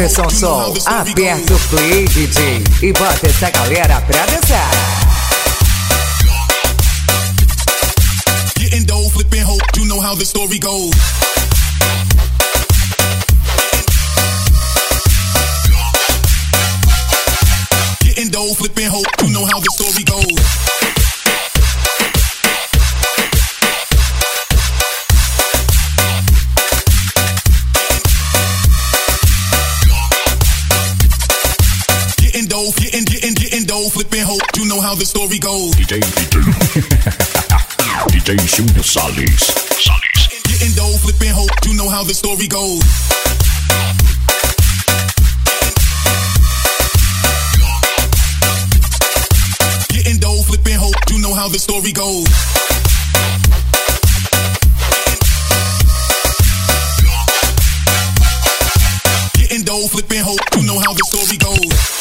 Jeferson Show, aperta o play, DJ, e bota essa galera pra dançar. Getting dough, flipping hope, you know how the story goes. Getting dough, flipping hope, you know how the story goes. Dough, getting, getting, getting dough, flipping hope, you know how the story goes. DJ, DJ. DJ Junior Salis. Salis. Getting dough, flipping hope, you know how the story goes. Getting dough, flipping hope, you know how the story goes. Getting dough, flipping hope, you know how the story goes.